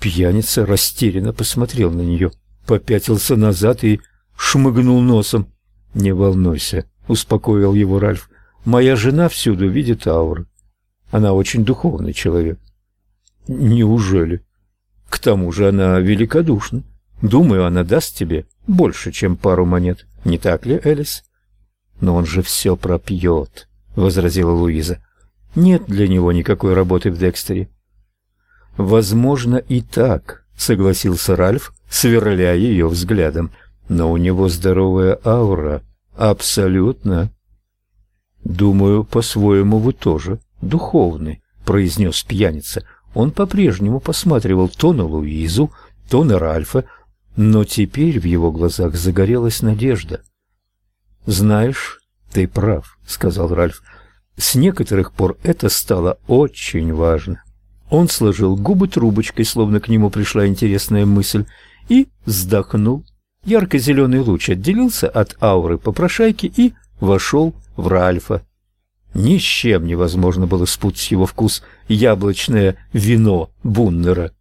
Пьяница растерянно посмотрел на нее, попятился назад и шмыгнул носом. «Не волнуйся», — успокоил его Ральф. «Моя жена всюду видит ауры. Она очень духовный человек». «Неужели?» «К тому же она великодушна. Думаю, она даст тебе больше, чем пару монет. Не так ли, Элис?» «Но он же все пропьет», — возразила Луиза. «Нет для него никакой работы в Декстере». «Возможно, и так», — согласился Ральф, сверляя ее взглядом. «Но у него здоровая аура. Абсолютно». «Думаю, по-своему вы тоже духовный», — произнес пьяница. Он по-прежнему посматривал то на Луизу, то на Ральфа, но теперь в его глазах загорелась надежда. «Знаешь, ты прав», — сказал Ральф. «С некоторых пор это стало очень важно». Он сложил губы трубочкой, словно к нему пришла интересная мысль, и вздохнул. Ярко-зеленый луч отделился от ауры попрошайки и вошел в Ральфа. Ни с чем невозможно было спутать его вкус яблочное вино Буннера.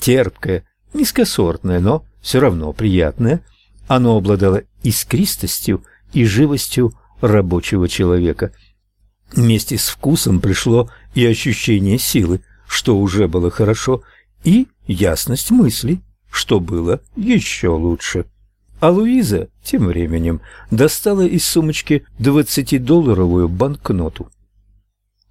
Терпкое, низкосортное, но все равно приятное. Оно обладало искристостью и живостью рабочего человека. Вместе с вкусом пришло и ощущение силы, что уже было хорошо, и ясность мысли, что было еще лучше. А Луиза тем временем достала из сумочки двадцатидолларовую банкноту.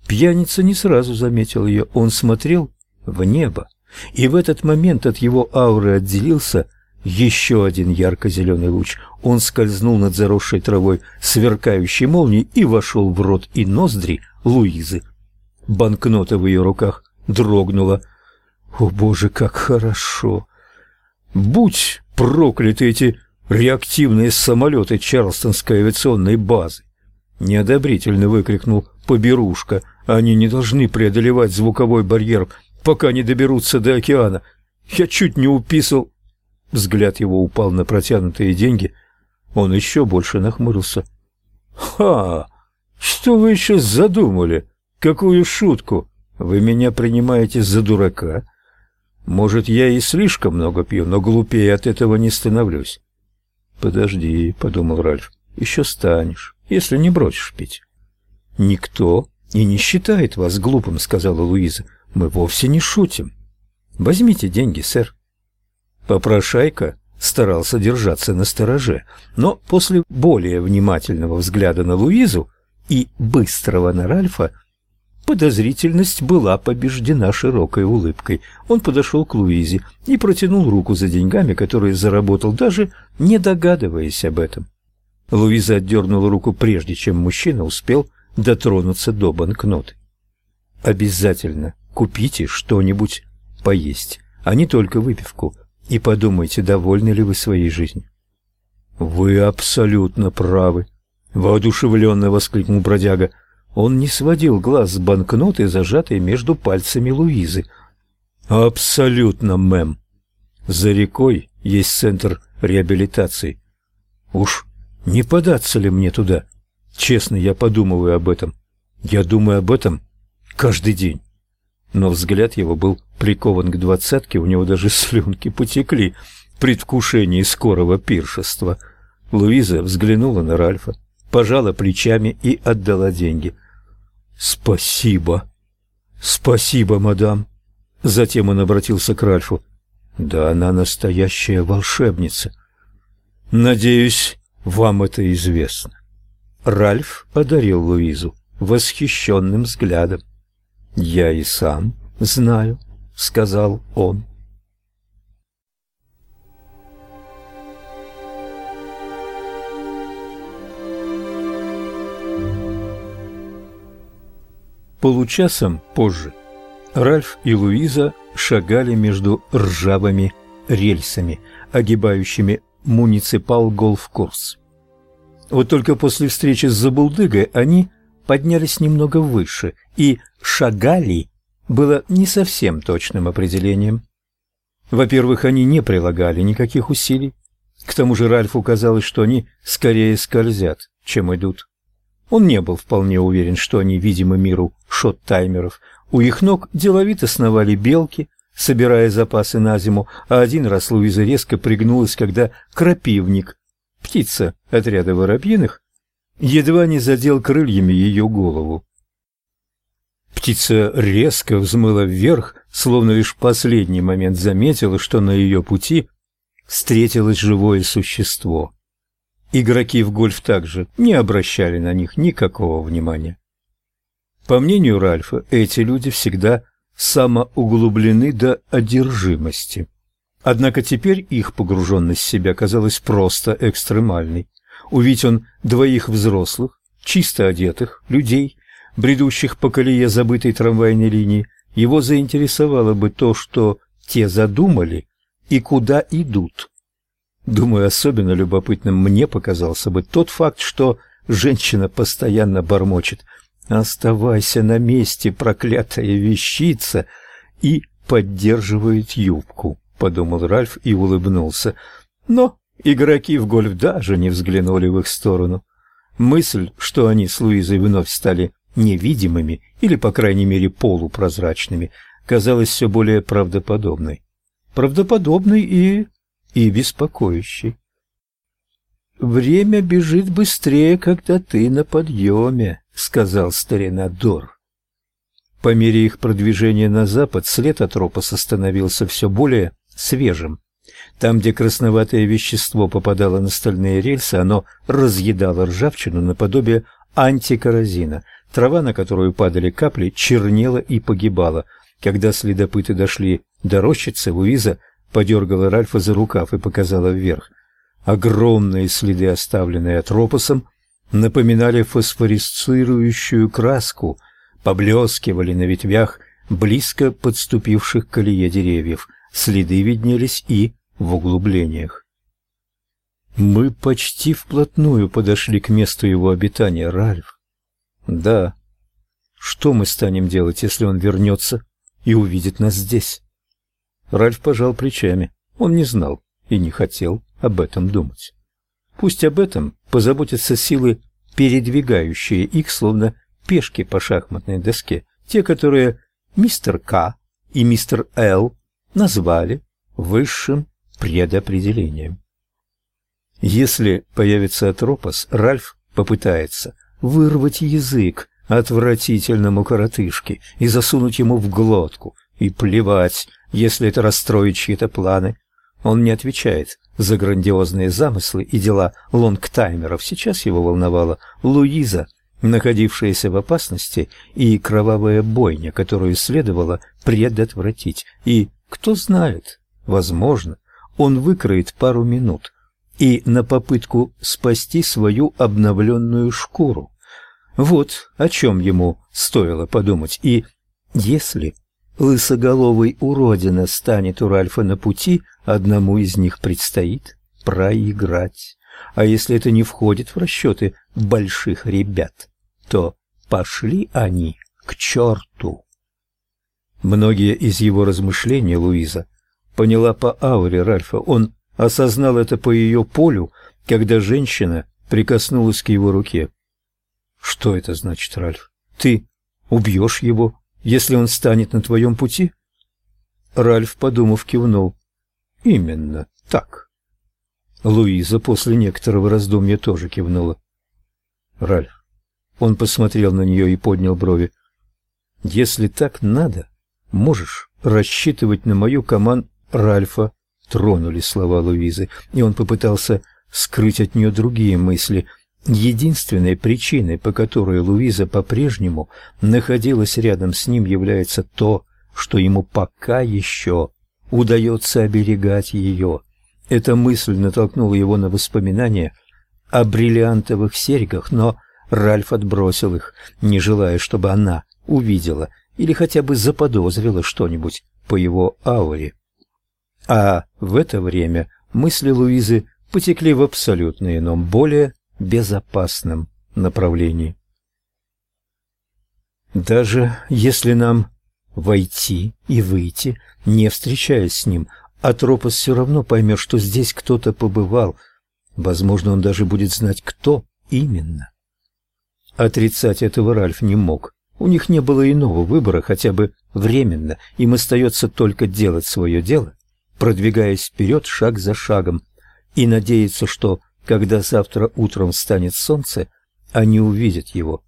Пьяница не сразу заметил ее, он смотрел в небо, и в этот момент от его ауры отделился еще один ярко-зеленый луч. Он скользнул над заросшей травой сверкающей молнией и вошел в рот и ноздри Луизы. Банкнота в ее руках дрогнула. «О, Боже, как хорошо! Будь прокляты эти реактивные самолеты Чарлстонской авиационной базы!» Неодобрительно выкрикнул Поберушка. «Они не должны преодолевать звуковой барьер, пока не доберутся до океана. Я чуть не уписал...» Взгляд его упал на протянутые деньги. Он еще больше нахмурился. «Ха! Что вы еще задумали? Какую шутку? Вы меня принимаете за дурака?» Может, я и слишком много пью, но глупее от этого не становлюсь. Подожди, подумал Ральф. еще станешь, если не бросишь пить. Никто и не считает вас глупым, сказала Луиза. Мы вовсе не шутим. Возьмите деньги, сэр. Попрошайка старался держаться на стороже, но после более внимательного взгляда на Луизу и быстрого на Ральфа Подозрительность была побеждена широкой улыбкой. Он подошел к Луизе и протянул руку за деньгами, которые заработал, даже не догадываясь об этом. Луиза отдернула руку прежде, чем мужчина успел дотронуться до банкноты. Обязательно купите что-нибудь поесть, а не только выпивку, и подумайте, довольны ли вы своей жизнью. Вы абсолютно правы, воодушевленно воскликнул бродяга. Он не сводил глаз с банкноты, зажатой между пальцами Луизы. «Абсолютно, мэм. За рекой есть центр реабилитации. Уж не податься ли мне туда? Честно, я подумываю об этом. Я думаю об этом каждый день». Но взгляд его был прикован к двадцатке, у него даже слюнки потекли в предвкушении скорого пиршества. Луиза взглянула на Ральфа, пожала плечами и отдала деньги – Спасибо. Спасибо, мадам. Затем он обратился к Ральфу. Да она настоящая волшебница. Надеюсь, вам это известно. Ральф одарил Луизу восхищенным взглядом. Я и сам знаю, сказал он. Получасом позже Ральф и Луиза шагали между ржавыми рельсами, огибающими муниципал голф-курс. Вот только после встречи с Забулдыгой они поднялись немного выше, и «шагали» было не совсем точным определением. Во-первых, они не прилагали никаких усилий. К тому же Ральфу казалось, что они скорее скользят, чем идут. Он не был вполне уверен, что они видимы миру шот-таймеров. У их ног деловито сновали белки, собирая запасы на зиму, а один раз Луиза резко пригнулась, когда крапивник, птица отряда воробьиных, едва не задел крыльями ее голову. Птица резко взмыла вверх, словно лишь в последний момент заметила, что на ее пути встретилось живое существо. Игроки в гольф также не обращали на них никакого внимания. По мнению Ральфа, эти люди всегда самоуглублены до одержимости. Однако теперь их погруженность в себя казалась просто экстремальной. Увидеть он двоих взрослых, чисто одетых людей, бредущих по колее забытой трамвайной линии, его заинтересовало бы то, что те задумали и куда идут. Думаю, особенно любопытным мне показался бы тот факт, что женщина постоянно бормочет «Оставайся на месте, проклятая вещица!» и поддерживает юбку, подумал Ральф и улыбнулся. Но игроки в гольф даже не взглянули в их сторону. Мысль, что они с Луизой вновь стали невидимыми или, по крайней мере, полупрозрачными, казалась все более правдоподобной. Правдоподобной и... и беспокоящей. «Время бежит быстрее, когда ты на подъеме», — сказал старина Дор. По мере их продвижения на запад след Атропоса становился все более свежим. Там, где красноватое вещество попадало на стальные рельсы, оно разъедало ржавчину наподобие антикоррозина, Трава, на которую падали капли, чернела и погибала. Когда следопыты дошли до рощицы, Луиза подергала Ральфа за рукав и показала вверх. Огромные следы, оставленные Атропосом, напоминали фосфорисцирующую краску, поблескивали на ветвях близко подступивших к колее деревьев. Следы виднелись и в углублениях. Мы почти вплотную подошли к месту его обитания, Ральф. Да. Что мы станем делать, если он вернется и увидит нас здесь? Ральф пожал плечами. Он не знал и не хотел об этом думать. Пусть об этом позаботятся силы, передвигающие их словно пешки по шахматной доске, те, которые мистер К и мистер Л назвали высшим предопределением. Если появится Атропос, Ральф попытается вырвать язык отвратительному коротышке и засунуть ему в глотку, и плевать, если это расстроит чьи-то планы. Он не отвечает за грандиозные замыслы и дела лонгтаймеров. Сейчас его волновала Луиза, находившаяся в опасности, и кровавая бойня, которую следовало предотвратить. И, кто знает, возможно, он выкроет пару минут и на попытку спасти свою обновленную шкуру. Вот о чем ему стоило подумать. И если лысоголовый уродина станет у Ральфа на пути, одному из них предстоит проиграть. А если это не входит в расчеты больших ребят, то пошли они к черту. Многие из его размышлений Луиза поняла по ауре Ральфа. Он осознал это по ее полю, когда женщина прикоснулась к его руке. Что это значит, Ральф? Ты убьешь его, если он станет на твоем пути? Ральф, подумав, кивнул. Именно так. Луиза после некоторого раздумья тоже кивнула. Ральф. Он посмотрел на нее и поднял брови. Если так надо, можешь рассчитывать на мою команду Ральфа. Тронули слова Луизы, и он попытался скрыть от нее другие мысли — Единственной причиной, по которой Луиза по-прежнему находилась рядом с ним, является то, что ему пока еще удается оберегать ее. Эта мысль натолкнула его на воспоминания о бриллиантовых серьгах, но Ральф отбросил их, не желая, чтобы она увидела или хотя бы заподозрила что-нибудь по его ауре. А в это время мысли Луизы потекли в абсолютно ином, более безопасном направлении. Даже если нам войти и выйти, не встречаясь с ним, Атропос все равно поймет, что здесь кто-то побывал. Возможно, он даже будет знать, кто именно. Отрицать этого Ральф не мог. У них не было иного выбора, хотя бы временно. Им остается только делать свое дело, продвигаясь вперед шаг за шагом, и надеяться, что, когда завтра утром встанет солнце, они увидят его.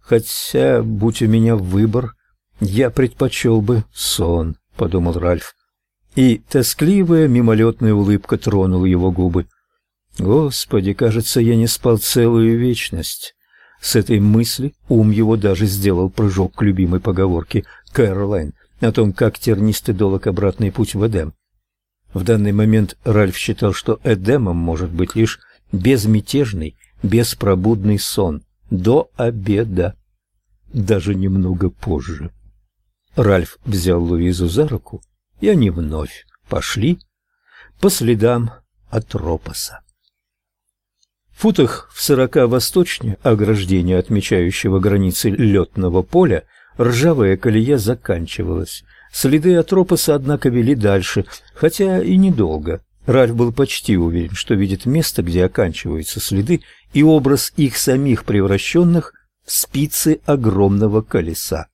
Хотя, будь у меня выбор, я предпочел бы сон, подумал Ральф. И тоскливая мимолетная улыбка тронула его губы. Господи, кажется, я не спал целую вечность. С этой мысли ум его даже сделал прыжок к любимой поговорке Кэролайн о том, как тернистый долог обратный путь в Эдем. В данный момент Ральф считал, что Эдемом может быть лишь безмятежный, беспробудный сон до обеда, даже немного позже. Ральф взял Луизу за руку, и они вновь пошли по следам Атропоса. В футах в сорока восточнее ограждения, отмечающего границы летного поля, ржавая колея заканчивалась. Следы Атропоса, однако, вели дальше, хотя и недолго. Ральф был почти уверен, что видит место, где оканчиваются следы, и образ их самих превращенных в спицы огромного колеса.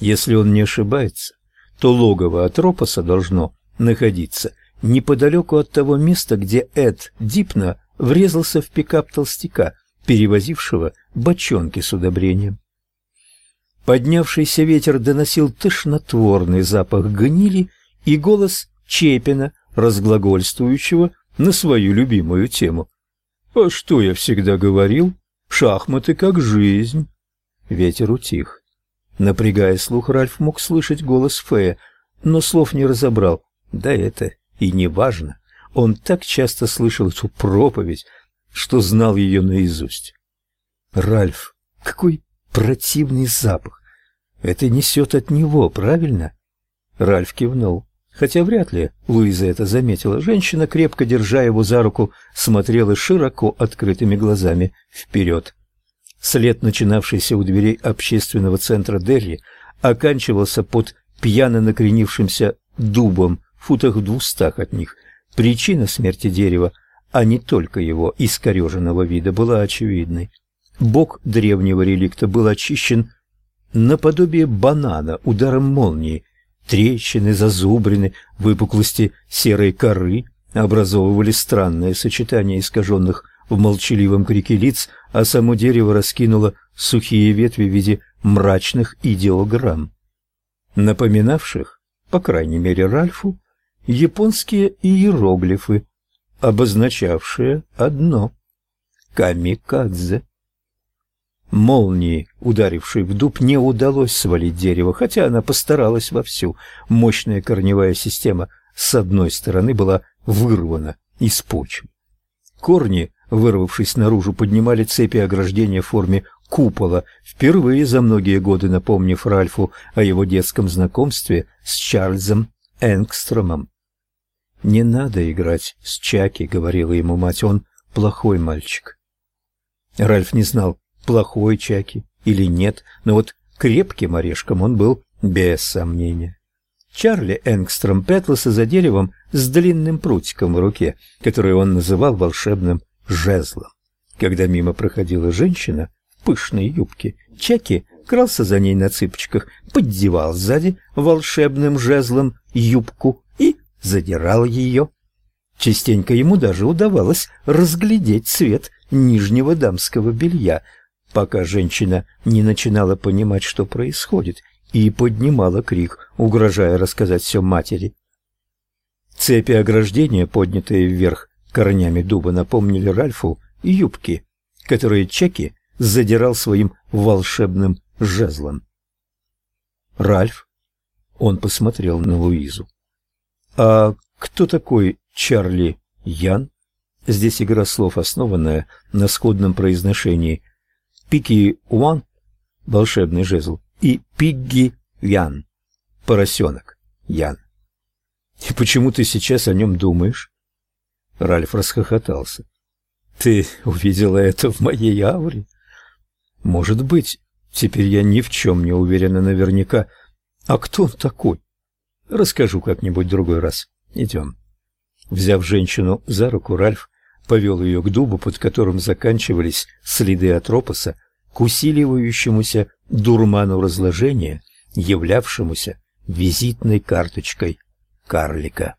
Если он не ошибается, то логово Атропоса должно находиться неподалеку от того места, где Эд Дипна врезался в пикап толстяка, перевозившего бочонки с удобрением. Поднявшийся ветер доносил тошнотворный запах гнили и голос Чепина, разглагольствующего на свою любимую тему. «А что я всегда говорил? Шахматы как жизнь!» Ветер утих. Напрягая слух, Ральф мог слышать голос Фея, но слов не разобрал. Да это и не важно. Он так часто слышал эту проповедь, что знал ее наизусть. «Ральф, какой противный запах. Это несет от него, правильно? Ральф кивнул. Хотя вряд ли Луиза это заметила. Женщина, крепко держа его за руку, смотрела широко открытыми глазами вперед. След, начинавшийся у дверей общественного центра Дерри, оканчивался под пьяно накренившимся дубом в футах в двухстах от них. Причина смерти дерева, а не только его искореженного вида, была очевидной. Бок древнего реликта был очищен наподобие банана ударом молнии. Трещины, зазубрины, выпуклости серой коры образовывали странное сочетание искаженных в молчаливом крике лиц, а само дерево раскинуло сухие ветви в виде мрачных идеограмм, напоминавших, по крайней мере Ральфу, японские иероглифы, обозначавшие одно — камикадзе. Молнии, ударившей в дуб, не удалось свалить дерево, хотя она постаралась вовсю. Мощная корневая система с одной стороны была вырвана из почвы. Корни, вырвавшись наружу, поднимали цепи ограждения в форме купола, впервые за многие годы напомнив Ральфу о его детском знакомстве с Чарльзом Энгстромом. «Не надо играть с Чаки», — говорила ему мать, — «он плохой мальчик». Ральф не знал, плохой Чаки или нет, но вот крепким орешком он был без сомнения. Чарли Энгстром прятался за деревом с длинным прутиком в руке, который он называл волшебным жезлом. Когда мимо проходила женщина в пышной юбке, Чаки крался за ней на цыпочках, поддевал сзади волшебным жезлом юбку и задирал ее. Частенько ему даже удавалось разглядеть цвет нижнего дамского белья, пока женщина не начинала понимать, что происходит, и поднимала крик, угрожая рассказать все матери. Цепи ограждения, поднятые вверх корнями дуба, напомнили Ральфу юбки, которые Чеки задирал своим волшебным жезлом. Ральф, он посмотрел на Луизу. А кто такой Чарли Ян? Здесь игра слов, основанная на сходном произношении Пики Уан – волшебный жезл, и Пигги Ян – поросенок Ян. И почему ты сейчас о нем думаешь? Ральф расхохотался. Ты увидела это в моей ауре? Может быть. Теперь я ни в чем не уверена наверняка. А кто он такой? Расскажу как-нибудь другой раз. Идем. Взяв женщину за руку, Ральф повел ее к дубу, под которым заканчивались следы Атропоса, к усиливающемуся дурману разложения, являвшемуся визитной карточкой карлика.